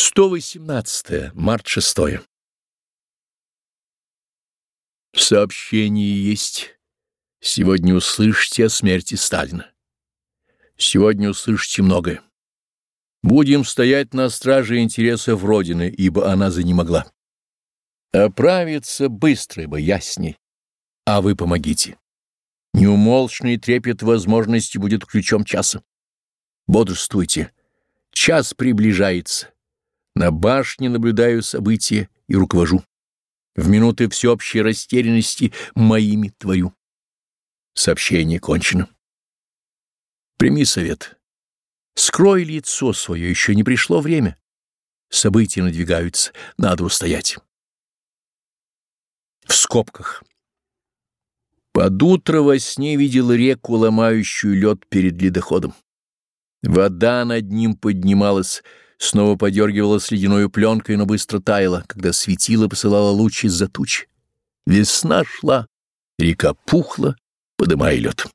118. Март 6. Сообщение есть. Сегодня услышите о смерти Сталина. Сегодня услышите многое. Будем стоять на страже интересов Родины, ибо она занемогла. Оправиться быстро, ибо ясней. А вы помогите. Неумолчный трепет возможности будет ключом часа. Бодрствуйте. Час приближается. На башне наблюдаю события и руковожу. В минуты всеобщей растерянности моими творю. Сообщение кончено. Прими совет. Скрой лицо свое, еще не пришло время. События надвигаются, надо устоять. В скобках. Под утро во сне видел реку, ломающую лед перед ледоходом. Вода над ним поднималась, снова подергивалась ледяной пленкой, но быстро таяла, когда светило посылало луч из-за туч. Весна шла, река пухла, подымая лед.